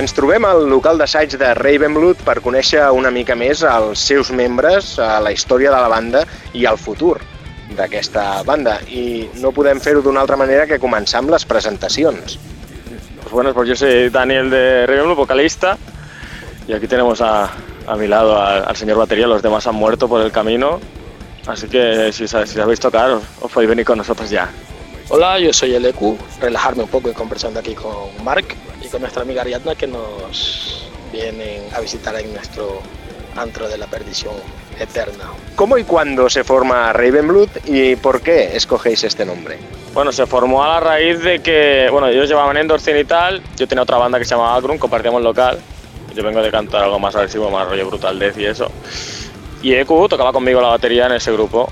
Ens trobem al local d'assaig de Ravenblood per conèixer una mica més els seus membres, a la història de la banda i el futur d'aquesta banda. I no podem fer-ho d'una altra manera que començar amb les presentacions. Pues bueno, pues yo soy Daniel de Ravenblood, vocalista, y aquí tenemos a, a mi lado al, al, señor batería, los demás han muerto por el camino, así que si, si sabéis tocar, os, os podéis venir con nosotros ya. Hola, yo soy el EQ, relajarme un poco y conversando aquí con Mark con nuestra amiga Ariadna que nos vienen a visitar en nuestro antro de la perdición eterna. ¿Cómo y cuándo se forma Ravenblood y por qué escogéis este nombre? Bueno, se formó a la raíz de que, bueno, ellos llevaban Endorcin y tal, yo tenía otra banda que se llamaba Grun, compartíamos local, yo vengo de cantar algo más agresivo, más rollo brutal death y eso. Y EQ tocaba conmigo la batería en ese grupo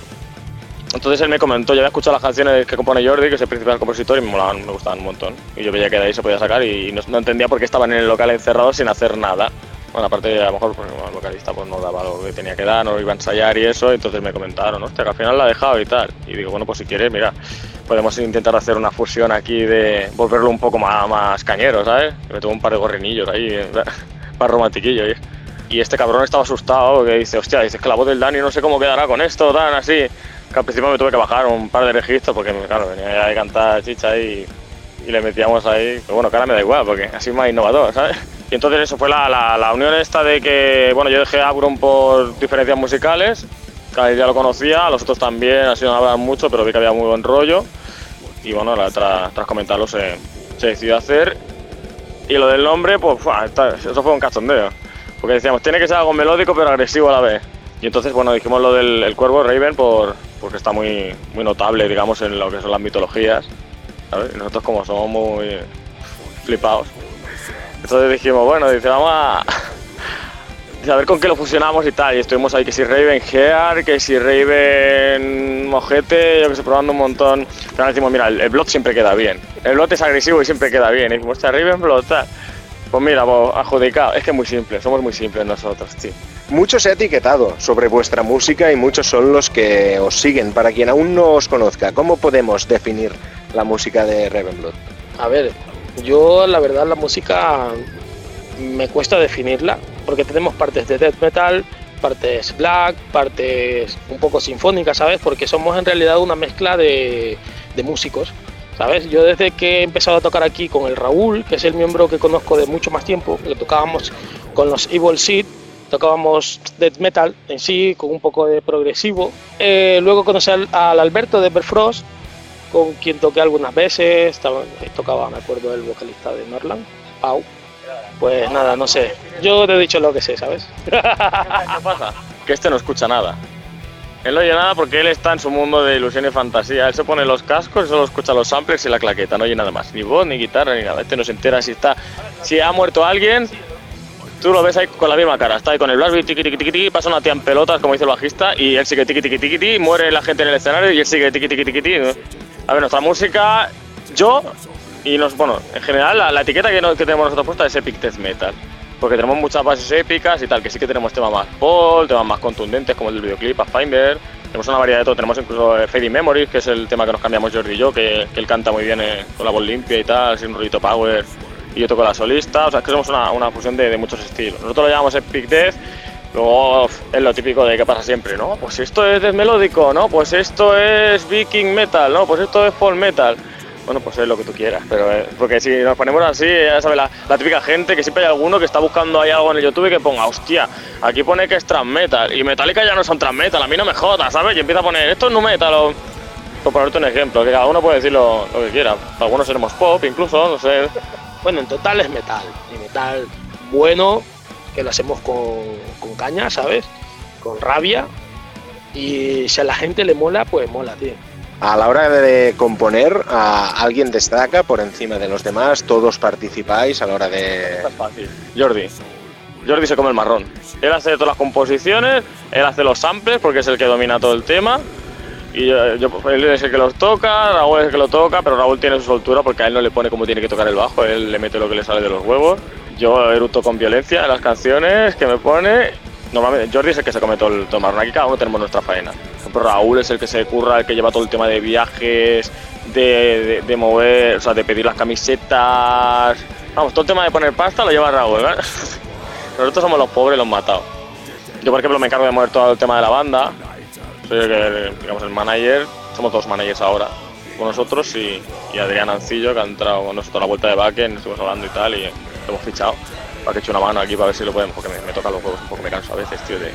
entonces él me comentó, yo había escuchado las canciones que compone Jordi, que es el principal compositor, y me molaban, me gustaban un montón. Y yo veía que de ahí se podía sacar y no, no entendía por qué estaban en el local encerrados sin hacer nada. Bueno, aparte a lo mejor pues, el vocalista pues no daba lo que tenía que dar, no iba a ensayar y eso, entonces me comentaron, hostia, que al final la ha dejado y tal. Y digo, bueno, pues si quieres, mira, podemos intentar hacer una fusión aquí de volverlo un poco más, más cañero, ¿sabes? Me tuvo un par de gorrinillos ahí, para romantiquillo. ¿eh? Y este cabrón estaba asustado, que dice, hostia, dices que la voz del Dani no sé cómo quedará con esto, tan así que al principio me tuve que bajar un par de registros porque, claro, venía de cantar chicha y, y le metíamos ahí. Pero bueno, ahora me da igual porque así es más innovador, ¿sabes? Y entonces eso fue la, la, la unión esta de que, bueno, yo dejé a por diferencias musicales, que ya lo conocía, los otros también, así no hablaban mucho, pero vi que había muy buen rollo. Y bueno, tras, tras comentarlo se, se decidió hacer. Y lo del nombre, pues, eso fue un cachondeo. Porque decíamos, tiene que ser algo melódico pero agresivo a la vez. Y entonces, bueno, dijimos lo del el cuervo Raven por, porque está muy, muy notable, digamos, en lo que son las mitologías. nosotros como somos muy flipados. Entonces dijimos, bueno, dice, vamos a, a ver con qué lo fusionamos y tal. Y estuvimos ahí que si Raven Gear, que si Raven Mojete, yo que sé, probando un montón. Pero ahora decimos, mira, el, el siempre queda bien. El Blood es agresivo y siempre queda bien. Y dijimos, hostia, Raven Blood, tal. Pues mira, pues, adjudicado. Es que es muy simple, somos muy simples nosotros, tío. Mucho se ha etiquetado sobre vuestra música y muchos son los que os siguen. Para quien aún no os conozca, ¿cómo podemos definir la música de Ravenblood? A ver, yo la verdad la música me cuesta definirla porque tenemos partes de death metal, partes black, partes un poco sinfónicas, ¿sabes? Porque somos en realidad una mezcla de, de músicos. ¿Sabes? Yo desde que he empezado a tocar aquí con el Raúl, que es el miembro que conozco de mucho más tiempo, que tocábamos con los Evil Seed, tocábamos death metal en sí, con un poco de progresivo. Eh, luego conocí al, al, Alberto de Berfrost, con quien toqué algunas veces, tocaba, me acuerdo, el vocalista de Norland, Pau. Pues nada, no sé. Yo te he dicho lo que sé, ¿sabes? ¿Qué pasa? Que este no escucha nada. Él no oye nada porque él está en su mundo de ilusión y fantasía. Él se pone los cascos solo escucha los samplers y la claqueta, no oye nada más. Ni voz, ni guitarra, ni nada. Este no se entera si está. Si ha muerto alguien, tú lo ves ahí con la misma cara. Está ahí con el Blasby, tiqui, tiqui, tiqui, tiqui, pasa una tía en pelotas, como dice el bajista, y él sigue tiqui, tiqui, tiqui, tiqui, muere la gente en el escenario y él sigue tiqui, tiqui, tiqui, tiqui. A ver, nuestra música yo, y nos, bueno, en general, la, etiqueta que, que tenemos nosotros puesta es Epic Death Metal. Porque tenemos muchas bases épicas y tal, que sí que tenemos temas más pol, temas más contundentes como el del videoclip, Pathfinder. Tenemos una variedad de todo. Tenemos incluso eh, Fading Memories, que es el tema que nos cambiamos Jordi y yo, que, él canta muy bien eh, con la voz limpia y tal, sin un ruido power. Y yo toco la solista. O sea, es que somos una, una fusión de, de, muchos estilos. Nosotros lo llamamos Epic Death. Luego es lo típico de que pasa siempre, ¿no? Pues esto es death melódico, ¿no? Pues esto es viking metal, ¿no? Pues esto es folk metal bueno, pues es lo que tú quieras, pero eh, porque si nos ponemos así, ya sabes, la, típica gente que siempre hay alguno que está buscando ahí algo en el YouTube que ponga, hostia, aquí pone que es trans metal y Metallica ya no son trans metal, a mí no me jodas, ¿sabes? Y empieza a poner, esto es nu metal o. Por ponerte un ejemplo, que cada uno puede decir lo, que quiera. Algunos seremos pop, incluso, no sé. Bueno, en total es metal, y metal bueno, que lo hacemos con, con caña, ¿sabes? Con rabia. Y si a la gente le mola, pues mola, tío. A la hora de componer, alguien destaca por encima de los demás, todos participáis a la hora de... Es fácil. Jordi. Jordi se come el marrón. Él hace todas las composiciones, él hace los samples porque es el que domina todo el tema. Y yo, él es el que los toca, Raúl es el que lo toca, pero Raúl tiene su soltura porque a él no le pone cómo tiene que tocar el bajo, él le mete lo que le sale de los huevos. Yo eruto con violencia en las canciones que me pone normalmente Jordi es el que se come todo el, todo Aquí cada uno tenemos nuestra faena. Ejemplo, Raúl es el que se curra, el que lleva todo el tema de viajes, de, de, mover, o sea, de pedir las camisetas. Vamos, todo el tema de poner pasta lo lleva Raúl, ¿verdad? Nosotros somos los pobres, los matados. Yo, por ejemplo, me encargo de mover todo el tema de la banda. Soy el, digamos, el manager. Somos dos managers ahora con nosotros y, y Adrián Ancillo, que ha entrado con nosotros a la vuelta de backend, estuvimos hablando y tal, y hemos fichado para que eche una mano aquí para ver si lo podemos, porque me, toca los juegos un me canso a veces, tío. De...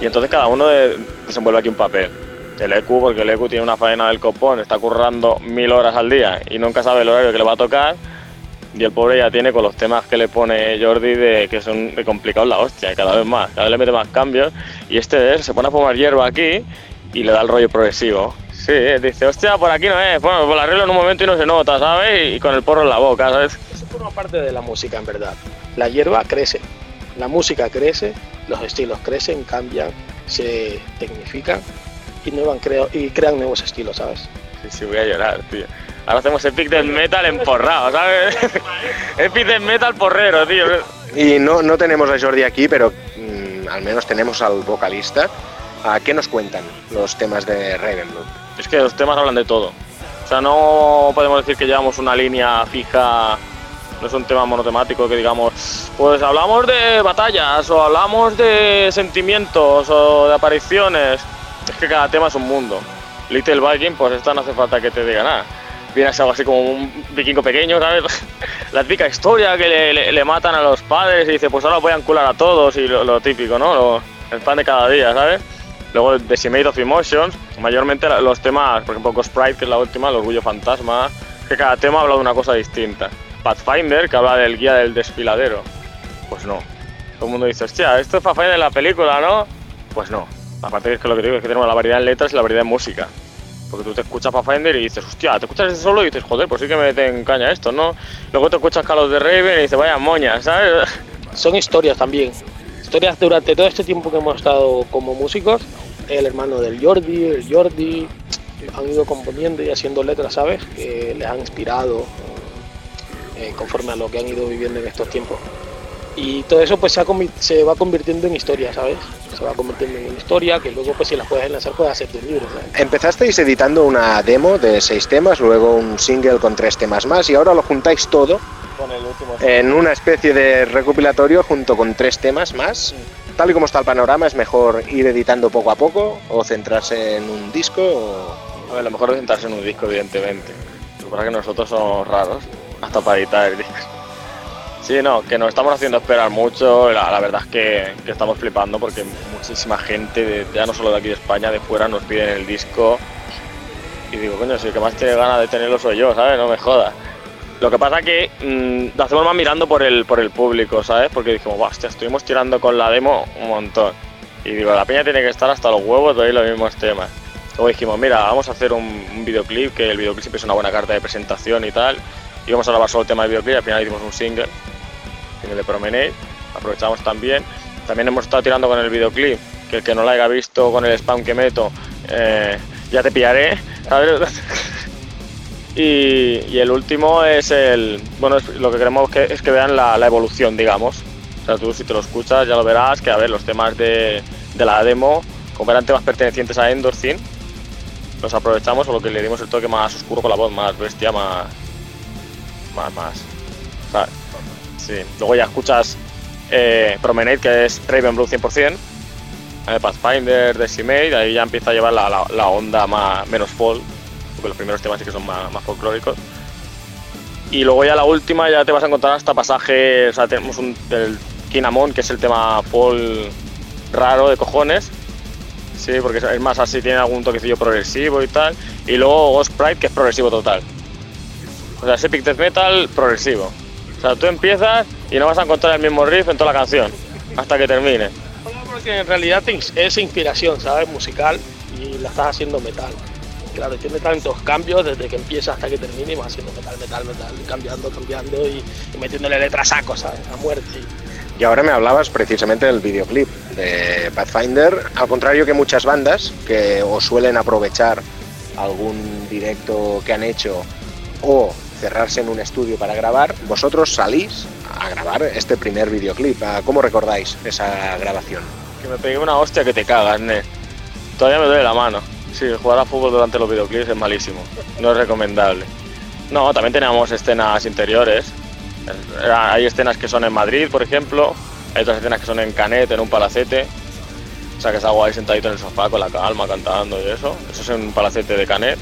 Y entonces cada uno desenvuelve aquí un papel. El EQ, porque el EQ tiene una faena del copón, está currando mil horas al día y nunca sabe el horario que le va a tocar. Y el pobre ya tiene con los temas que le pone Jordi de que son de complicados la hostia, cada vez más, cada vez le mete más cambios. Y este se pone a fumar hierba aquí y le da el rollo progresivo. Sí, dice, hostia, por aquí no es. Bueno, pues lo arreglo en un momento y no se nota, ¿sabes? Y con el porro en la boca, ¿sabes? Eso forma parte de la música, en verdad la hierba crece, la música crece, los estilos crecen, cambian, se tecnifican y, y crean nuevos estilos, ¿sabes? Sí, sí, voy a llorar, tío. Ahora hacemos Epic Death Metal emporrado, ¿sabes? Epic Death Metal porrero, tío. Y no, no tenemos a Jordi aquí, pero mm, al menos tenemos al vocalista. ¿A qué nos cuentan los temas de Ravenblood? Es que los temas hablan de todo. O sea, no podemos decir que llevamos una línea fija no es un tema monotemático que digamos, pues hablamos de batallas o hablamos de sentimientos o de apariciones. Es que cada tema es un mundo. Little Viking, pues esta no hace falta que te diga nada. Viene a ser algo así como un vikingo pequeño, ¿sabes? La típica historia que le, matan a los padres y dice, pues ahora voy a encular a todos y lo, típico, ¿no? el pan de cada día, ¿sabes? Luego Decimate of Emotions, mayormente los temas, por ejemplo, Ghost Pride, que es la última, el orgullo fantasma, que cada tema habla de una cosa distinta. Pathfinder, que habla del guía del desfiladero. Pues no. Todo el mundo dice, hostia, esto es Pathfinder de la película, ¿no? Pues no. Aparte es que lo que digo es que tenemos la variedad en letras y la variedad en música. Porque tú te escuchas Pathfinder y dices, hostia, te escuchas ese solo y dices, joder, pues sí que me meten caña esto, ¿no? Luego te escuchas Carlos de Raven y dices, vaya moña, ¿sabes? Son historias también. Historias durante todo este tiempo que hemos estado como músicos. El hermano del Jordi, el Jordi, han ido componiendo y haciendo letras, ¿sabes? Que les han inspirado eh, conforme a lo que han ido viviendo en estos tiempos. Y todo eso pues se, se, va convirtiendo en historia, ¿sabes? Se va convirtiendo en una historia que luego pues si las puedes enlazar puedes hacer tus libros. Empezasteis editando una demo de seis temas, luego un single con tres temas más y ahora lo juntáis todo en una especie de recopilatorio junto con tres temas más. Tal y como está el panorama, ¿es mejor ir editando poco a poco o centrarse en un disco? O... A ver, lo mejor es centrarse en un disco, evidentemente. Lo que que nosotros somos raros hasta para editar el Sí, no, que nos estamos haciendo esperar mucho. La, verdad es que, estamos flipando porque muchísima gente, ya no solo de aquí de España, de fuera, nos piden el disco. Y digo, coño, si el que más tiene ganas de tenerlo soy yo, ¿sabes? No me jodas. Lo que pasa que mm, lo hacemos más mirando por el, por el público, ¿sabes? Porque dijimos, hostia, estuvimos tirando con la demo un montón. Y digo, la peña tiene que estar hasta los huevos de oír los mismos temas. Luego dijimos, mira, vamos a hacer un, videoclip, que el videoclip es una buena carta de presentación y tal íbamos a grabar solo el tema de videoclip, al final hicimos un single, single de Promenade, aprovechamos también. También hemos estado tirando con el videoclip, que el que no lo haya visto con el spam que meto, eh, ya te pillaré, Y, y el último es el. Bueno, lo que queremos que, es que vean la, evolución, digamos. O sea, tú si te lo escuchas ya lo verás, que a ver, los temas de, de la demo, como eran temas pertenecientes a Endorphin, los aprovechamos, o lo que le dimos el toque más oscuro con la voz, más bestia, más. Más, más. ¿sabes? Sí. Luego ya escuchas eh, Promenade, que es Raven Blue 100%, eh, Pathfinder, Decimate, ahí ya empieza a llevar la, la, onda más, menos folk, porque los primeros temas sí que son más, más folclóricos. Y luego ya la última ya te vas a encontrar hasta pasajes, o sea, tenemos un, el Kinamon, que es el tema folk raro de cojones, sí, porque es más así, tiene algún toquecillo progresivo y tal, y luego Ghost Pride, que es progresivo total. O sea, es Epic Death Metal progresivo. O sea, tú empiezas y no vas a encontrar el mismo riff en toda la canción, hasta que termine. Porque en realidad es inspiración, ¿sabes? Musical y la estás haciendo metal. Claro, tiene tantos cambios desde que empieza hasta que termina y vas haciendo metal, metal, metal, cambiando, cambiando y, y metiéndole letra a saco, ¿sabes? A muerte. Y ahora me hablabas precisamente del videoclip de Pathfinder, al contrario que muchas bandas que o suelen aprovechar algún directo que han hecho o cerrarse en un estudio para grabar, vosotros salís a grabar este primer videoclip. Ah, ¿Cómo recordáis esa grabación? Que me pegué una hostia que te cagas, ne. Todavía me duele la mano. Sí, jugar a fútbol durante los videoclips es malísimo. No es recomendable. No, también teníamos escenas interiores. Hay escenas que son en Madrid, por ejemplo. Hay otras escenas que son en Canet, en un palacete. O sea, que salgo ahí sentadito en el sofá con la calma, cantando y eso. Eso es en un palacete de Canet.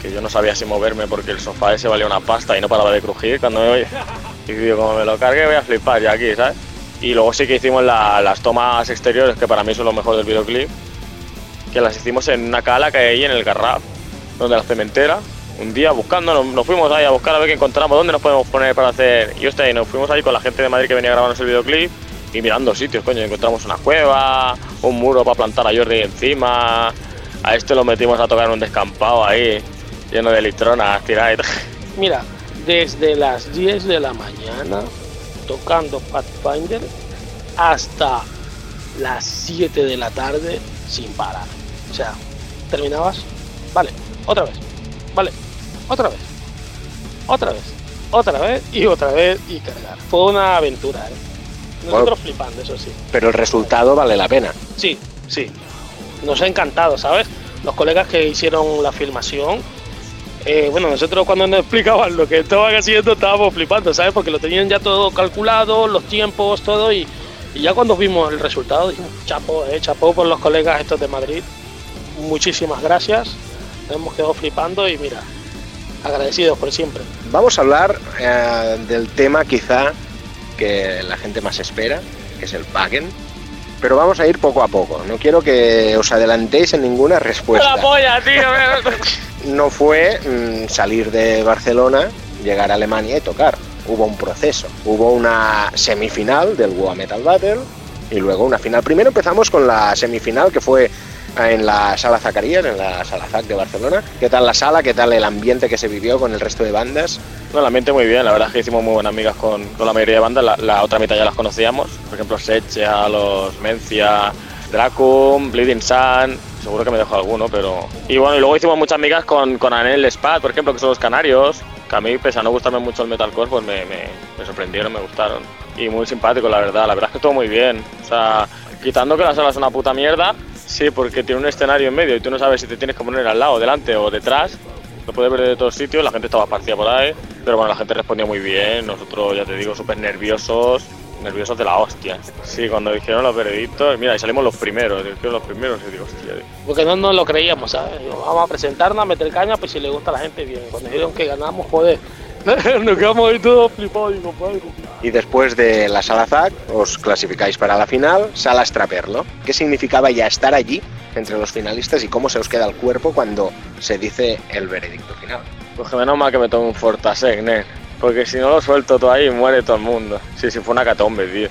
Que yo no sabía si moverme porque el sofá ese valía una pasta y no paraba de crujir. Cuando me y digo, como me lo cargue voy a flipar ya aquí, ¿sabes? Y luego sí que hicimos la- las tomas exteriores, que para mí son lo mejor del videoclip, que las hicimos en una cala que hay ahí en el Garraf, donde la cementera. Un día buscando, nos, nos fuimos ahí a buscar a ver qué encontramos, dónde nos podemos poner para hacer. Y hostia, y nos fuimos ahí con la gente de Madrid que venía a grabarnos el videoclip y mirando sitios, coño. Encontramos una cueva, un muro para plantar a Jordi encima. A este lo metimos a tocar en un descampado ahí, lleno de litronas, tiradas. Mira, desde las 10 de la mañana tocando Pathfinder hasta las 7 de la tarde sin parar. O sea, terminabas, vale, otra vez, vale, otra vez, otra vez, otra vez y otra vez y cargar. Fue una aventura, ¿eh? Nosotros flipando, eso sí. Pero el resultado vale la pena. Sí, sí. Nos ha encantado, ¿sabes? Los colegas que hicieron la filmación, eh, bueno, nosotros cuando nos explicaban lo que estaban haciendo estábamos flipando, ¿sabes? Porque lo tenían ya todo calculado, los tiempos, todo, y, ya cuando vimos el resultado dijimos, chapo, eh, chapo por los colegas estos de Madrid. Muchísimas gracias. Nos hemos quedado flipando y mira, agradecidos por siempre. Vamos a hablar eh, del tema quizá que la gente más espera, que es el paguen. Pero vamos a ir poco a poco. No quiero que os adelantéis en ninguna respuesta. ¡La polla, tío! No fue mm, salir de Barcelona, llegar a Alemania y tocar. Hubo un proceso. Hubo una semifinal del World Metal Battle y luego una final. Primero empezamos con la semifinal que fue en la sala Zacarías, en la sala ZAC de Barcelona. ¿Qué tal la sala? ¿Qué tal el ambiente que se vivió con el resto de bandas? No, el ambiente muy bien, la verdad es que hicimos muy buenas amigas con, con la mayoría de bandas, la, la otra mitad ya las conocíamos, por ejemplo Secha, los Mencia, Dracum, Bleeding Sun, seguro que me dejo alguno, pero... Y bueno, y luego hicimos muchas amigas con, con Anel Spad, por ejemplo, que son los canarios, que a mí, pese a no gustarme mucho el metalcore, pues me, me, me sorprendieron, me gustaron. Y muy simpático, la verdad, la verdad es que todo muy bien. O sea, quitando que la sala es una puta mierda, sí, porque tiene un escenario en medio y tú no sabes si te tienes que poner al lado, delante o detrás, lo puedes ver de todos sitios, la gente estaba partida por ahí, pero bueno, la gente respondía muy bien, nosotros, ya te digo, súper nerviosos, nerviosos de la hostia. Sí, cuando dijeron los veredictos, mira, y salimos los primeros, dijeron los primeros, y digo, hostia. Porque no nos lo creíamos, ¿sabes? Vamos a presentarnos, a meter caña, pues si le gusta a la gente, bien. Cuando dijeron que ganamos, joder, nos quedamos ahí todos flipados y después de la sala ZAC os clasificáis para la final, sala Straperlo. ¿Qué significaba ya estar allí entre los finalistas y cómo se os queda el cuerpo cuando se dice el veredicto final? Pues que menos mal que me tome un Fortasec, nen. Porque si no lo suelto todo ahí, muere todo el mundo. Sí, sí, fue una catombe, tío.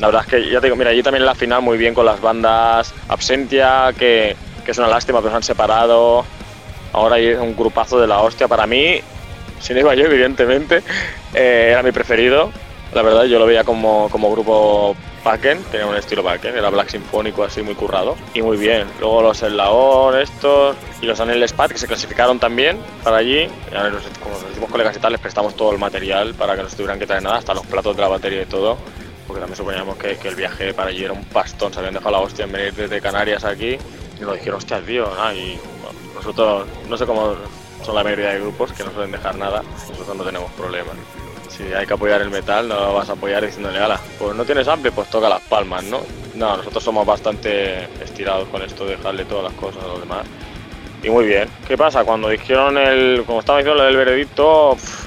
La verdad es que, ya te digo, mira, allí también en la final muy bien con las bandas Absentia, que, que es una lástima, pero se han separado. Ahora hay un grupazo de la hostia. Para mí, si no yo, evidentemente, eh, era mi preferido. La verdad, yo lo veía como, como grupo Backen, tenía un estilo Backen, era black sinfónico así muy currado y muy bien. Luego los Eslaon estos y los Anel Spat que se clasificaron también para allí. Y ahora, como nos colegas y tal, les prestamos todo el material para que no se tuvieran que traer nada, hasta los platos de la batería y todo. Porque también suponíamos que, que el viaje para allí era un pastón, se habían dejado la hostia en venir desde Canarias aquí y nos dijeron, hostia, tío, ah, y nosotros no sé cómo son la mayoría de grupos que no suelen dejar nada, nosotros no tenemos problemas. Si hay que apoyar el metal, no lo vas a apoyar diciéndole, ala, pues no tienes ampli, pues toca las palmas, ¿no? No, nosotros somos bastante estirados con esto de dejarle todas las cosas a los demás. Y muy bien. ¿Qué pasa? Cuando dijeron el, como estaba diciendo el veredicto, pff,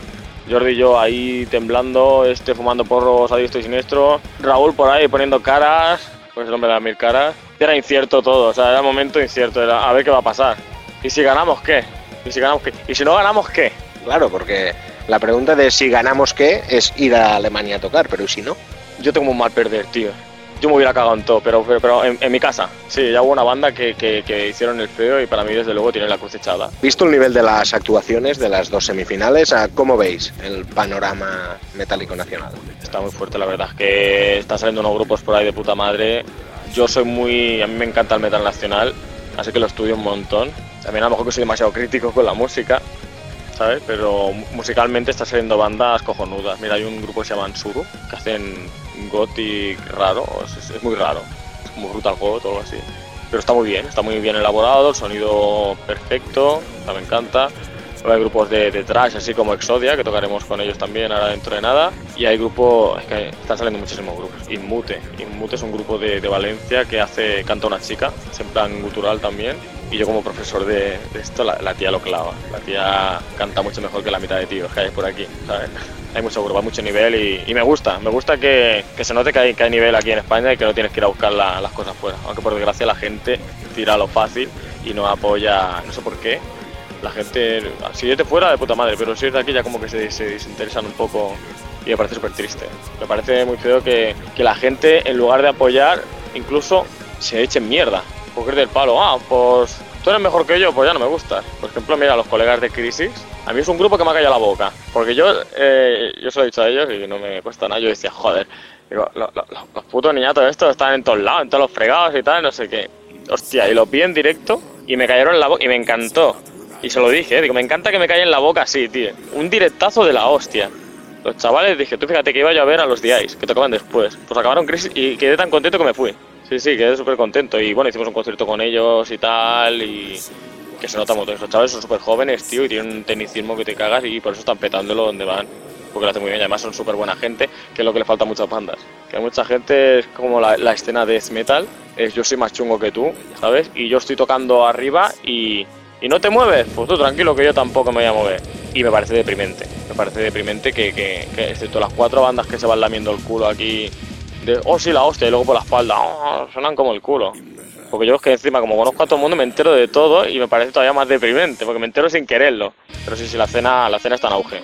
Jordi y yo ahí temblando, este fumando porros a diestro y siniestro, Raúl por ahí poniendo caras, pues el hombre de las mil caras. Era incierto todo, o sea, era un momento incierto, era a ver qué va a pasar. ¿Y si ganamos qué? ¿Y si ganamos qué? ¿Y si no ganamos qué? Claro, porque la pregunta de si ganamos qué es ir a Alemania a tocar, pero ¿y si no? Yo tengo un mal perder, tío. Yo me hubiera cagado en todo, pero, pero, pero en, en mi casa. Sí, ya hubo una banda que, que, que hicieron el feo y para mí desde luego tiene la cruz echada. Visto el nivel de las actuaciones de las dos semifinales, ¿a ¿cómo veis el panorama metálico nacional? Está muy fuerte, la verdad. Que están saliendo unos grupos por ahí de puta madre. Yo soy muy. A mí me encanta el metal nacional, así que lo estudio un montón. También a lo mejor que soy demasiado crítico con la música, ¿sabes? Pero musicalmente está saliendo bandas cojonudas. Mira, hay un grupo que se llama Ansuru, que hacen gothic raro, es, es muy raro. Es como Brutal God o algo así. Pero está muy bien, está muy bien elaborado, el sonido perfecto, me encanta. Hay grupos de, de trash, así como Exodia, que tocaremos con ellos también ahora dentro de nada. Y hay grupos, es que están saliendo muchísimos grupos. Inmute, Inmute es un grupo de, de Valencia que hace, canta una chica, es en plan gutural también. Y yo como profesor de, esto, la, tía lo clava. La tía canta mucho mejor que la mitad de tíos que hay por aquí, ¿sabes? Hay mucho grupo, hay mucho nivel y, me gusta. Me gusta que, se note que hay, que hay nivel aquí en España y que no tienes que ir a buscar la, las cosas fuera. Aunque por desgracia la gente tira lo fácil y no apoya, no sé por qué, la gente, si es de fuera, de puta madre, pero si es de aquí ya como que se, se desinteresan un poco y me parece súper triste. Me parece muy feo que, que, la gente, en lugar de apoyar, incluso se echen mierda. Porque es del palo, ah, pues tú eres mejor que yo, pues ya no me gustas. Por ejemplo, mira, los colegas de Crisis, a mí es un grupo que me ha callado la boca. Porque yo, eh, yo se lo he dicho a ellos y no me cuesta nada, yo decía, joder, los, los, los putos niñatos estos están en todos lados, en todos los fregados y tal, no sé qué. Hostia, y los vi en directo y me cayeron la boca y me encantó. Y se lo dije, ¿eh? digo, me encanta que me caiga en la boca así, tío. Un directazo de la hostia. Los chavales dije, tú fíjate que iba yo a ver a los DIs, que tocaban después. Pues acabaron crisis y quedé tan contento que me fui. Sí, sí, quedé súper contento. Y bueno, hicimos un concierto con ellos y tal. Y que se nota mucho. Los chavales son súper jóvenes, tío, y tienen un tecnicismo que te cagas y por eso están petándolo donde van. Porque lo hacen muy bien. Además son súper buena gente, que es lo que le falta a muchas bandas. Que a mucha gente es como la, la escena de death metal. Es yo soy más chungo que tú, ¿sabes? Y yo estoy tocando arriba y y no te mueves, pues tú tranquilo que yo tampoco me voy a mover. Y me parece deprimente, me parece deprimente que, que, excepto las cuatro bandas que se van lamiendo el culo aquí, de, oh sí, la hostia, y luego por la espalda, oh, suenan como el culo. Porque yo es que encima, como conozco a todo el mundo, me entero de todo y me parece todavía más deprimente, porque me entero sin quererlo. Pero sí, sí, la cena, la cena está en auge.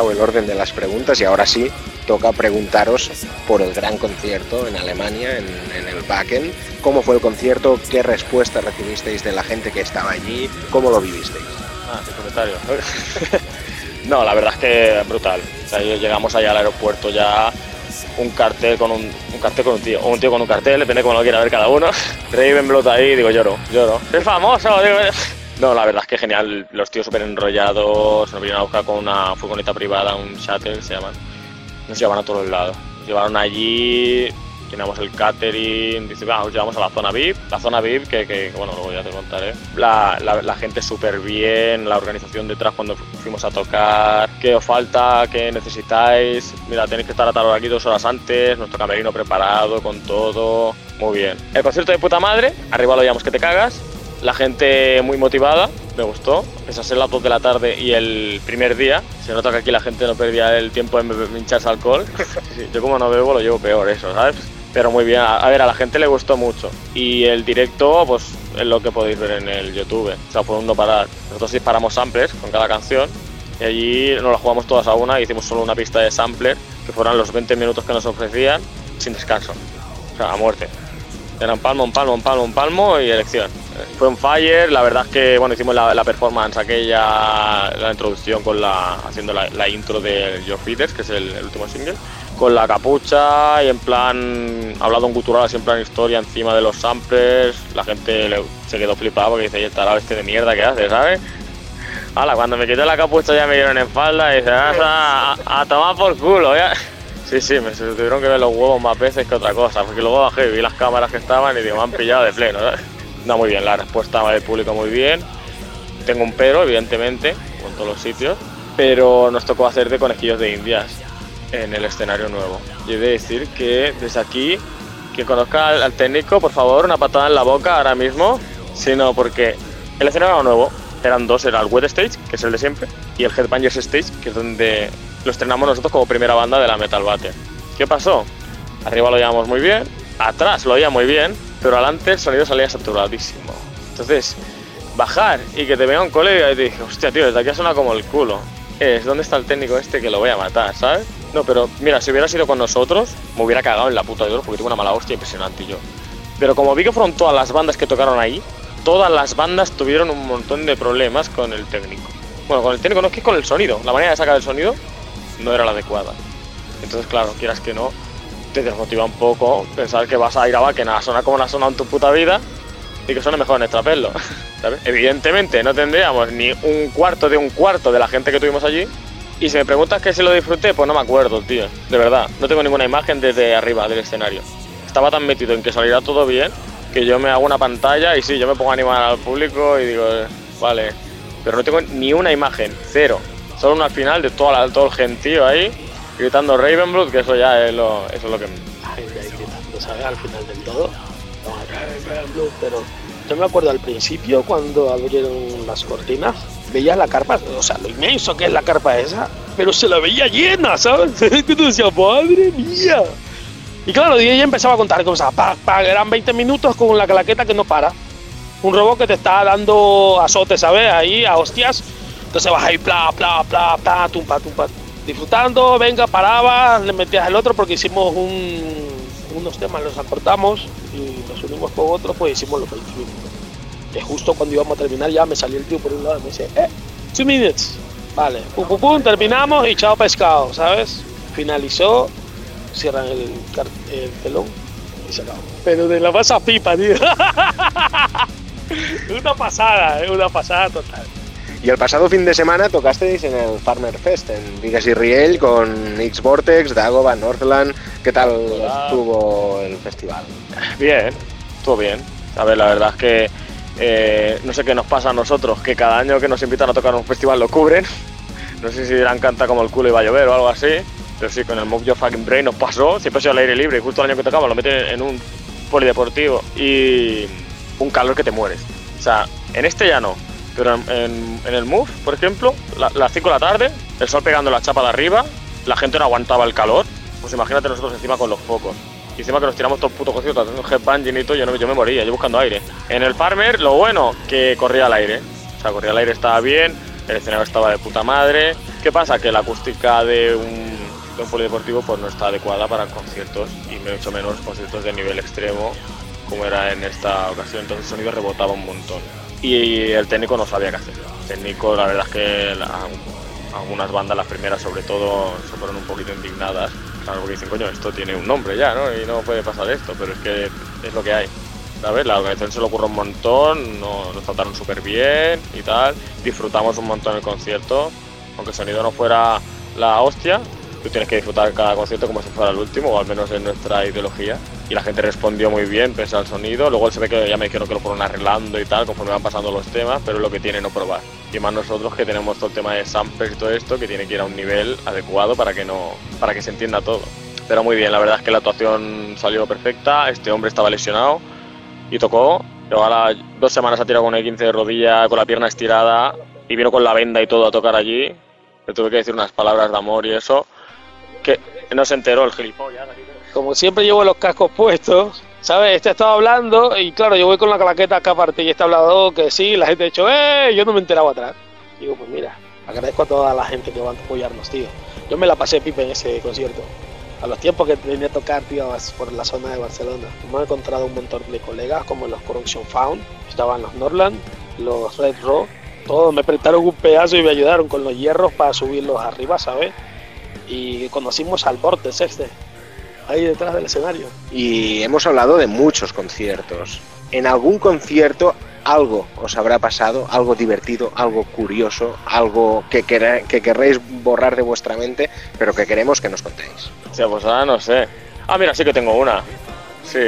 El orden de las preguntas y ahora sí toca preguntaros por el gran concierto en Alemania, en, en el Wacken. ¿Cómo fue el concierto? ¿Qué respuesta recibisteis de la gente que estaba allí? ¿Cómo lo vivisteis? Ah, el comentario. no, la verdad es que brutal. Llegamos allá al aeropuerto ya un cartel con un, cartel con un tío, un tío con un cartel, depende de cómo lo quiera ver cada uno. Ravenblot ahí, digo, lloro, lloro. ¡Es famoso! Digo, no, la verdad es que genial, los tíos súper enrollados, nos vinieron a buscar con una furgoneta privada, un shuttle se llaman. Nos llevaron a todos lados. Nos llevaron allí, llenamos el catering, dice, vamos, llevamos a la zona VIP, la zona VIP que, que bueno, luego ya te contaré. La, la, gente súper bien, la organización detrás cuando fuimos a tocar, qué os falta, qué necesitáis, mira, tenéis que estar a tal hora aquí dos horas antes, nuestro camerino preparado con todo, muy bien. El concierto de puta madre, arriba lo llamamos que te cagas, la gente muy motivada, me gustó. Pese a ser las 2 de la tarde y el primer día, se nota que aquí la gente no perdía el tiempo en hincharse alcohol. Sí, yo como no bebo lo llevo peor eso, ¿sabes? Pero muy bien, a ver, a la gente le gustó mucho. Y el directo, pues es lo que podéis ver en el YouTube. O sea, fue un no parar. Nosotros disparamos samplers con cada canción y allí nos la jugamos todas a una, hicimos solo una pista de sampler, que fueron los 20 minutos que nos ofrecían, sin descanso. O sea, a muerte. Eran palmo, un palmo, un palmo, un palmo y elección. Fue un fire, la verdad es que bueno, hicimos la, performance aquella, la introducción con la, haciendo la, intro de Your Feeders, que es el, último single, con la capucha y en plan, hablado un gutural así en plan historia encima de los samplers, la gente se quedó flipada porque dice, ¿y el tarado este de mierda que hace, sabes? Hala, cuando me quité la capucha ya me dieron en falda y dice, a, a tomar por culo, ya. Sí, sí, me tuvieron que ver los huevos más veces que otra cosa, porque luego bajé y vi las cámaras que estaban y digo, me han pillado de pleno. No, muy bien, la respuesta del público muy bien. Tengo un pero, evidentemente, como en todos los sitios, pero nos tocó hacer de conejillos de indias en el escenario nuevo. Y he de decir que desde aquí, quien conozca al, al técnico, por favor, una patada en la boca ahora mismo, sino porque el escenario nuevo eran dos, era el Wet Stage, que es el de siempre, y el Headbangers Stage, que es donde lo estrenamos nosotros como primera banda de la Metal Bate. ¿Qué pasó? Arriba lo llevamos muy bien, atrás lo oía muy bien, pero adelante el sonido salía saturadísimo. Entonces, bajar y que te venga un colega y te dije, hostia, tío, desde aquí suena como el culo. Es, ¿dónde está el técnico este que lo voy a matar, sabes? No, pero mira, si hubiera sido con nosotros, me hubiera cagado en la puta de oro porque tuve una mala hostia impresionante yo. Pero como vi que fueron todas las bandas que tocaron ahí, todas las bandas tuvieron un montón de problemas con el técnico. Bueno, con el técnico no es que con el sonido. La manera de sacar el sonido no era la adecuada. Entonces, claro, quieras que no, te desmotiva un poco pensar que vas a ir a Bakken a sonar como la zona en tu puta vida y que suene mejor en Estrapelo. ¿sabes? Evidentemente no tendríamos ni un cuarto de un cuarto de la gente que tuvimos allí. Y si me preguntas que si lo disfruté, pues no me acuerdo, tío. De verdad, no tengo ninguna imagen desde arriba del escenario. Estaba tan metido en que saliera todo bien que yo me hago una pantalla y sí, yo me pongo a animar al público y digo, vale. Pero no tengo ni una imagen, cero. Solo una al final de toda la, todo el gentío ahí gritando Ravenblood, que eso ya es lo, eso es lo que... Ay, ahí gritando, ¿sabes? Al final del todo. Ravenblood, pero yo me acuerdo al principio cuando abrieron las cortinas, veías la carpa, o sea, lo inmenso que es la carpa esa, pero se la veía llena, ¿sabes? tú decías, madre mía. Y claro, y ella empezaba a contar cosas, pa, pa, eran 20 minutos con la claqueta que no para. Un robot que te está dando azote, ¿sabes? Ahí, a hostias. Entonces vas ahí, pla, pla, pla, pla, tumpa, tumpa. Disfrutando, venga, paraba, le metías el otro porque hicimos un, unos temas, los acortamos y los unimos con otros, pues hicimos los 20 minutos. Que justo cuando íbamos a terminar ya me salió el tío por un lado y me dice, eh, two minutes. Vale, pum, pum, pum, terminamos y chao pescado, ¿sabes? Finalizó, cierran el, el telón y se acabó. Pero de la masa pipa, tío. una pasada, ¿eh? una pasada total. Y el pasado fin de semana tocasteis en el Farmer Fest en Vigas y Riel con X Vortex, Dagoba, Northland. ¿Qué tal Hola. estuvo el festival? Bien, estuvo bien. A ver, la verdad es que eh, no sé qué nos pasa a nosotros, que cada año que nos invitan a tocar un festival lo cubren. No sé si dirán canta como el culo y va a llover o algo así. Pero sí, con el Move Your Fucking Brain nos pasó. Siempre ha sido al aire libre y justo el año que tocamos lo meten en un polideportivo y un calor que te mueres. O sea, en este ya no. Pero en, en, el Move, por ejemplo, la, las 5 de la tarde, el sol pegando la chapa de arriba, la gente no aguantaba el calor. Pues imagínate nosotros encima con los focos. Y encima que nos tiramos todo puto cocido haciendo headbanging y todo, yo, no, yo me moría, yo buscando aire. En el Farmer, lo bueno, que corría al aire. O sea, corría al aire, estaba bien. el escenario estaba de puta madre. ¿Qué pasa? Que la acústica de un, de un polideportivo pues no está adecuada para conciertos y mucho menos conciertos de nivel extremo como era en esta ocasión. Entonces el sonido rebotaba un montón y el técnico no sabía qué hacer. El técnico, la verdad es que algunas bandas, las primeras sobre todo, se fueron un poquito indignadas. Claro, porque dicen, coño, esto tiene un nombre ya, ¿no? Y no puede pasar esto, pero es que es lo que hay. ¿Sabes? La organización se lo ocurrió un montón, nos, nos trataron súper bien y tal. Disfrutamos un montón el concierto, aunque el sonido no fuera la hostia, tú tienes que disfrutar cada concierto como si fuera el último, o al menos en nuestra ideología. Y la gente respondió muy bien pese al sonido. Luego se ve que ya me dijeron que lo fueron arreglando y tal, conforme van pasando los temas, pero es lo que tiene no probar. Y más nosotros que tenemos todo el tema de samples y todo esto, que tiene que ir a un nivel adecuado para que, no, para que se entienda todo. Pero muy bien, la verdad es que la actuación salió perfecta, este hombre estaba lesionado y tocó. Pero ahora dos semanas ha tirado con el 15 de rodilla, con la pierna estirada, y vino con la venda y todo a tocar allí. Le tuve que decir unas palabras de amor y eso que no se enteró el gilipollas. Como siempre llevo los cascos puestos, ¿sabes? Este estaba hablando y claro, yo voy con la claqueta acá aparte y este ha hablado que sí, la gente ha dicho, ¡eh! Yo no me enteraba atrás. Digo, pues mira, agradezco a toda la gente que va a apoyarnos, tío. Yo me la pasé pipe en ese concierto. A los tiempos que venía a tocar, tío, por la zona de Barcelona. Me he encontrado un montón de colegas como los Corruption Found, estaban los Norland, los Red Raw, todos me prestaron un pedazo y me ayudaron con los hierros para subirlos arriba, ¿sabes? Y conocimos al Bortes este, ahí detrás del escenario. Y hemos hablado de muchos conciertos. En algún concierto algo os habrá pasado, algo divertido, algo curioso, algo que, que querréis borrar de vuestra mente, pero que queremos que nos contéis. O sea, pues ahora no sé. Ah, mira, sí que tengo una. Sí,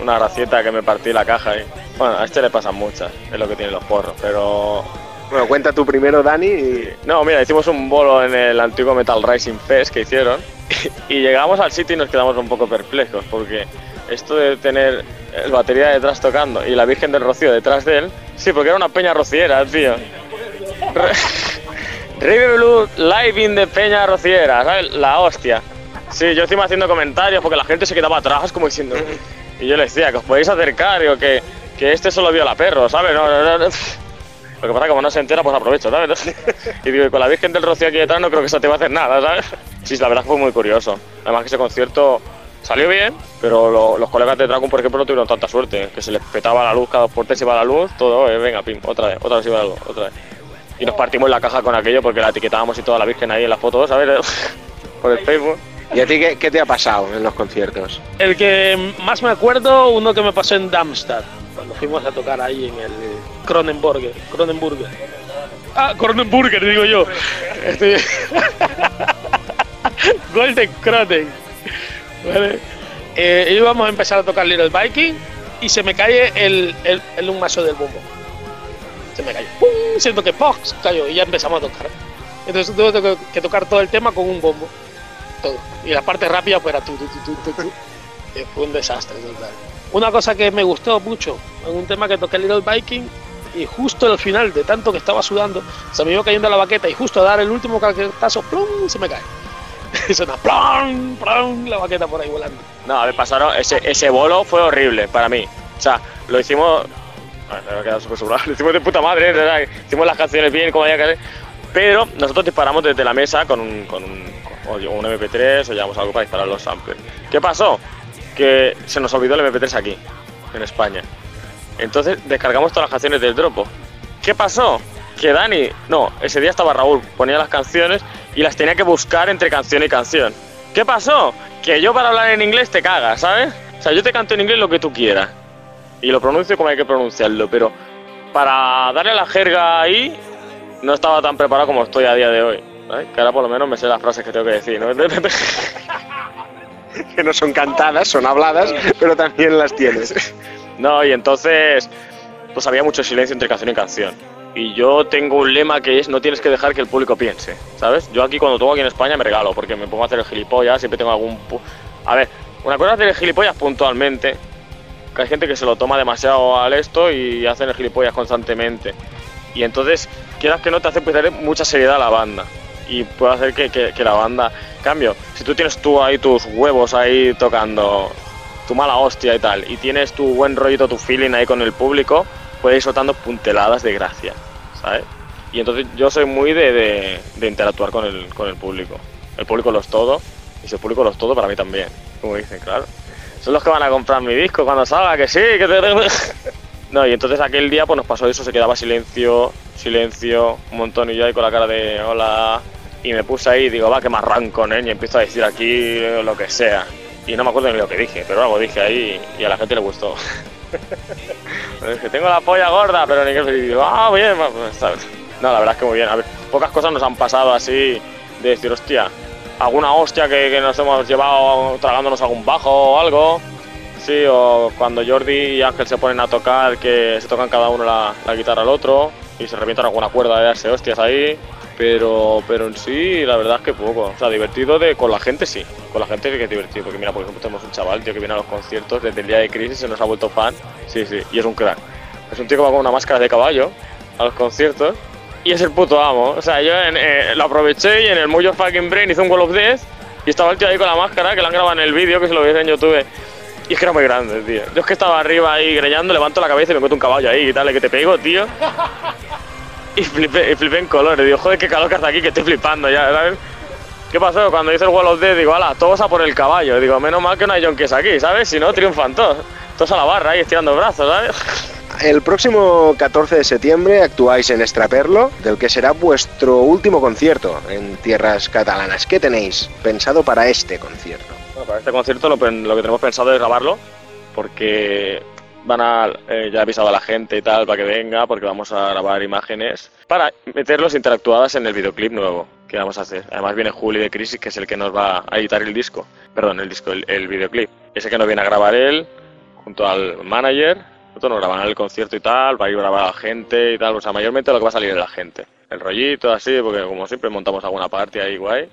una gracieta que me partí la caja ahí. Bueno, a este le pasan muchas, es lo que tienen los porros, pero bueno, cuenta tú primero, Dani. Y... No, mira, hicimos un bolo en el antiguo Metal Rising Fest que hicieron y llegamos al sitio y nos quedamos un poco perplejos porque esto de tener el batería detrás tocando y la Virgen del Rocío detrás de él, sí, porque era una peña rociera, tío. River Blue live in de peña rociera, ¿sabes? La hostia. Sí, yo encima haciendo comentarios porque la gente se quedaba atrás como diciendo... Y yo le decía que os podéis acercar, digo, que, que este solo vio la perro, ¿sabes? No, no, no, lo que pasa es que como no se entera, pues aprovecho, ¿sabes? y digo, con la Virgen del Rocío aquí detrás no creo que eso te va a hacer nada, ¿sabes? Sí, la verdad que fue muy curioso. Además que ese concierto salió bien, pero los colegas de Dragon, por ejemplo, no tuvieron tanta suerte, que se les petaba la luz, cada dos por tres iba la luz, todo, eh, venga, pim, otra vez, otra vez iba la luz, otra vez. Y nos partimos la caja con aquello porque la etiquetábamos y toda la Virgen ahí en las fotos, ¿sabes? por el Facebook. ¿Y a ti qué, qué, te ha pasado en los conciertos? El que más me acuerdo, uno que me pasó en Darmstadt cuando fuimos a tocar ahí en el Cronenburger. Cronenburger. Ah, Cronenburger, digo yo. Este... Golden Cronen. ¿Vale? Eh, íbamos a empezar a tocar Little Viking y se me cae el, el, el un mazo del bombo. Se me cayó. ¡Pum! Siento que ¡pox! cayó y ya empezamos a tocar. Entonces tuve que tocar todo el tema con un bombo. Todo. Y la parte rápida pues era tu, tu, tu, tu, tu. Fue un desastre total. Una cosa que me gustó mucho, en un tema que toqué Little Viking, y justo al final, de tanto que estaba sudando, se me iba cayendo la baqueta y justo a dar el último caquetazo, ¡plum! se me cae. Y suena ¡plum! ¡plum! la baqueta por ahí volando. No, a ver, pasaron, ese, ese bolo fue horrible para mí. O sea, lo hicimos. Me Lo hicimos de puta madre, ¿verdad? Hicimos las canciones bien, como había que hacer. Pero nosotros disparamos desde la mesa con un, con un, un MP3 o llevamos algo para disparar los samples. ¿Qué pasó? que se nos olvidó el MP3 aquí, en España. Entonces descargamos todas las canciones del Dropo. ¿Qué pasó? Que Dani, no, ese día estaba Raúl, ponía las canciones y las tenía que buscar entre canción y canción. ¿Qué pasó? Que yo para hablar en inglés te cagas, ¿sabes? O sea, yo te canto en inglés lo que tú quieras. Y lo pronuncio como hay que pronunciarlo, pero para darle la jerga ahí, no estaba tan preparado como estoy a día de hoy. ¿sabes? Que ahora por lo menos me sé las frases que tengo que decir, ¿no? que no son cantadas, son habladas, pero también las tienes. No, y entonces, pues había mucho silencio entre canción y canción. Y yo tengo un lema que es no tienes que dejar que el público piense, ¿sabes? Yo aquí cuando toco aquí en España me regalo, porque me pongo a hacer el gilipollas, siempre tengo algún... A ver, una cosa es hacer el gilipollas puntualmente, que hay gente que se lo toma demasiado al esto y hacen el gilipollas constantemente. Y entonces, quieras que no te hace perder mucha seriedad a la banda y puede hacer que, que, la banda cambio. Si tú tienes tú ahí tus huevos ahí tocando tu mala hostia y tal, y tienes tu buen rollito, tu feeling ahí con el público, puedes ir soltando punteladas de gracia, ¿sabes? Y entonces yo soy muy de, de, interactuar con el, con el público. El público lo es todo, y si el público lo es todo, para mí también. Como dicen, claro. Son los que van a comprar mi disco cuando salga, que sí, que te... No, y entonces aquel día pues nos pasó eso, se quedaba silencio, silencio, un montón y yo ahí con la cara de hola. Y me puse ahí y digo, va, que me arranco, ¿eh? Y empiezo a decir aquí lo que sea. Y no me acuerdo ni lo que dije, pero algo dije ahí y a la gente le gustó. dije, tengo la polla gorda, pero ni que digo, ah, bien, pues, ¿sabes? No, la verdad es que muy bien. A ver, pocas cosas nos han pasado así de decir, hostia, alguna hostia que, que nos hemos llevado tragándonos algún bajo o algo. Sí, o cuando Jordi y Ángel se ponen a tocar, que se tocan cada uno la, la guitarra al otro y se revientan alguna cuerda de darse hostias ahí. Pero, pero en sí, la verdad es que poco. O sea, divertido de, con la gente sí. Con la gente sí que es divertido. Porque mira, por ejemplo, tenemos un chaval, tío, que viene a los conciertos desde el día de crisis, se nos ha vuelto fan. Sí, sí, y es un crack. Es un tío que va con una máscara de caballo a los conciertos y es el puto amo. O sea, yo eh, lo aproveché y en el Mojo Fucking Brain hice un Wall of Death y estaba el tío ahí con la máscara, que lo han grabado en el vídeo, que se lo veis en YouTube. Y es que era muy grande, tío. Yo es que estaba arriba ahí greñando, levanto la cabeza y me encuentro un caballo ahí y dale que te pego, tío. Y flipé, y flipé en colores. Digo, joder, qué calor que hace aquí, que estoy flipando ya, ¿sabes? ¿Qué pasó? Cuando hice el Wall of Death, digo, ala, todos a por el caballo. Digo, menos mal que no hay Yonkes aquí, ¿sabes? Si no, triunfan todos. Todos a la barra ahí estirando brazos, ¿sabes? El próximo 14 de septiembre actuáis en Estraperlo, del que será vuestro último concierto en tierras catalanas. ¿Qué tenéis pensado para este concierto? Bueno, para este concierto lo, lo que tenemos pensado es grabarlo, porque van a, eh, ya he avisado a la gente y tal para que venga, porque vamos a grabar imágenes para meterlos interactuadas en el videoclip nuevo que vamos a hacer. Además viene Juli de Crisis, que es el que nos va a editar el disco, perdón, el disco, el, el videoclip. Ese que nos viene a grabar él, junto al manager, nosotros nos graban el concierto y tal, va a ir a grabar a la gente y tal, o sea, mayormente lo que va a salir es la gente. El rollito así, porque como siempre montamos alguna parte ahí guay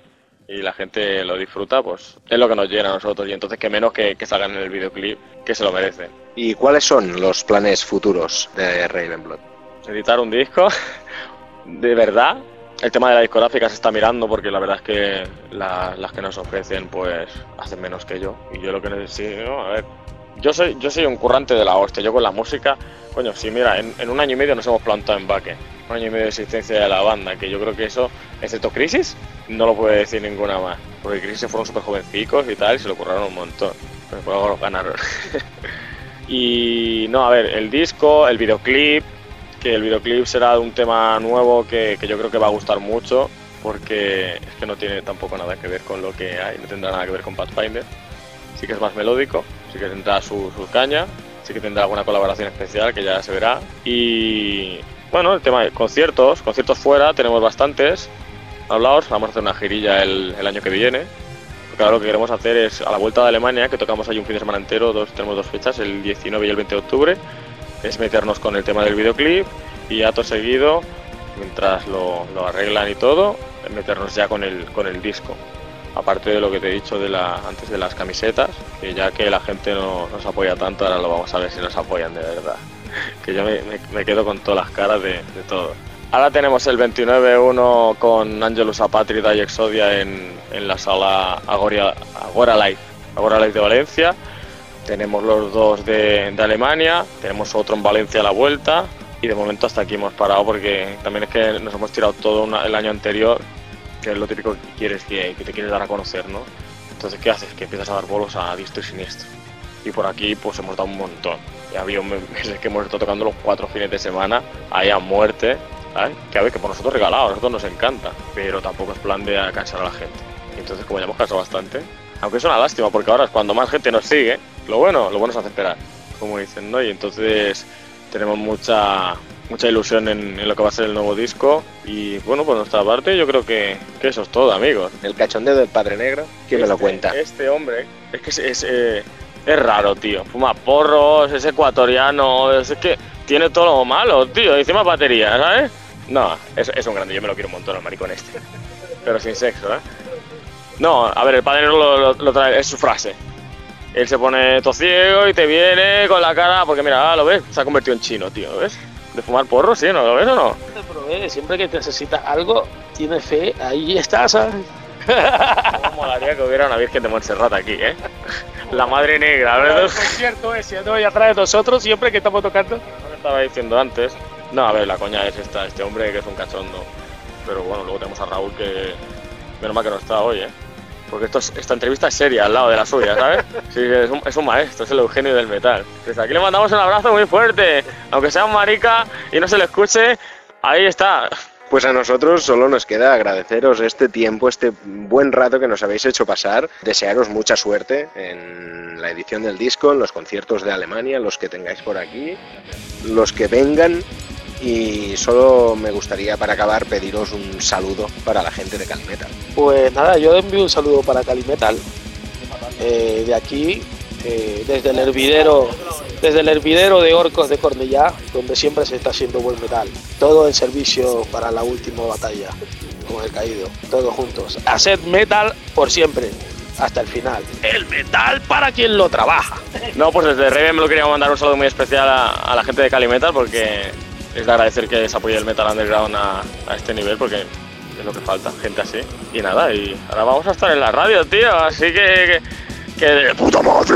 y la gente lo disfruta, pues es lo que nos llena a nosotros. Y entonces, que menos que, que salgan en el videoclip, que se lo merecen. ¿Y cuáles son los planes futuros de Ravenblood? Editar un disco, de verdad. El tema de la discográfica se está mirando porque la verdad es que la- las que nos ofrecen, pues hacen menos que yo. Y yo lo que necesito, a ver. Yo soy, yo soy un currante de la hostia, yo con la música, coño, sí, mira, en, en un año y medio nos hemos plantado en Baque, un año y medio de existencia de la banda, que yo creo que eso, excepto Crisis, no lo puede decir ninguna más, porque Crisis fueron súper jovencicos y tal, se lo curraron un montón, pero algo lo ganaron. y no, a ver, el disco, el videoclip, que el videoclip será de un tema nuevo que, que yo creo que va a gustar mucho, porque es que no tiene tampoco nada que ver con lo que hay, no tendrá nada que ver con Pathfinder sí que es más melódico, sí que tendrá su, su caña, sí que tendrá alguna colaboración especial que ya se verá. Y bueno, el tema de conciertos, conciertos fuera, tenemos bastantes hablados, vamos a hacer una girilla el, año que viene. Porque ahora lo que queremos hacer es a la vuelta de Alemania, que tocamos ahí un fin de semana entero, dos, tenemos dos fechas, el 19 y el 20 de octubre, es meternos con el tema del videoclip y acto seguido, mientras lo, lo arreglan y todo, meternos ya con el, con el disco aparte de lo que te he dicho de la, antes de las camisetas, que ya que la gente no nos apoya tanto, ahora lo vamos a ver si nos apoyan de verdad. Que yo me, quedo con todas las caras de todo. Ahora tenemos el 29-1 con Angelus Apátrida y Exodia en, en la sala Agoria, Agora Live, Agora Live de Valencia. Tenemos los dos de, de Alemania, tenemos otro en Valencia a la vuelta y de momento hasta aquí hemos parado porque también es que nos hemos tirado todo una- el año anterior que es lo típico que quieres que, que te quieres dar a conocer, ¿no? Entonces, ¿qué haces? Que empiezas a dar bolos a diestro y siniestro. Y por aquí, pues hemos dado un montón. Y ha habido meses que hemos estado tocando los cuatro fines de semana, ahí a muerte, Que a ver, que por nosotros regalado, a nosotros nos encanta, pero tampoco es plan de cansar a la gente. Entonces, como ya hemos cansado bastante, aunque es una lástima, porque ahora es cuando más gente nos sigue, lo bueno, lo bueno se hace esperar, como dicen, ¿no? Y entonces tenemos mucha mucha ilusión en, en lo que va a ser el nuevo disco y bueno por nuestra parte yo creo que, que eso es todo amigos ¿El cachondeo del Padre Negro? ¿Quién me lo Este- cuenta? este hombre es que es, es, eh, es raro tío fuma porros es ecuatoriano es que tiene todo lo malo tío y encima batería ¿sabes? No es, es un grande yo me lo quiero un montón el maricón este pero sin sexo ¿eh? no a ver el padre lo, lo- lo trae es su frase él se pone todo ciego y te viene con la cara porque mira ah, lo ves se ha convertido en chino tío ¿ves? de fumar porros sí ¿no lo ves o no? Te provee, siempre que necesitas algo, tienes fe, ahí está, ¿sabes? ¿Cómo molaría que hubiera una Virgen de Montserrat aquí, eh? La Madre Negra, El ¿verdad? concierto ese, ¿no? Y atrás de nosotros, siempre que estamos tocando. Lo estaba diciendo antes, No, a ver, la coña es esta, este hombre que es un cachondo. Pero bueno, luego tenemos a Raúl que. Menos mal que no está hoy, ¿eh? Porque esto es- esta entrevista es seria al lado de la suya, ¿sabes? Sí, es un, es un maestro, es el Eugenio del metal. Desde aquí le mandamos un abrazo muy fuerte. Aunque sea un marica y no se le escuche, ahí está. Pues a nosotros solo nos queda agradeceros este tiempo, este buen rato que nos habéis hecho pasar, desearos mucha suerte en la edición del disco, en los conciertos de Alemania, los que tengáis por aquí, los que vengan y solo me gustaría para acabar pediros un saludo para la gente de Calmetal. Pues nada, yo envío un saludo para Calimetal. eh, de aquí, eh, desde el hervidero, desde el hervidero de Orcos de Cornellá, donde siempre se está haciendo buen metal. Todo en servicio para la última batalla, con el caído, todos juntos. Haced metal por siempre, hasta el final. El metal para quien lo trabaja. No, pues desde Raven me lo quería mandar un saludo muy especial a, a la gente de Cali Metal porque es de agradecer que se apoye el metal underground a, a este nivel porque es lo que falta, gente así. Y nada, y ahora vamos a estar en la radio, tío, así que. que, que de puta madre.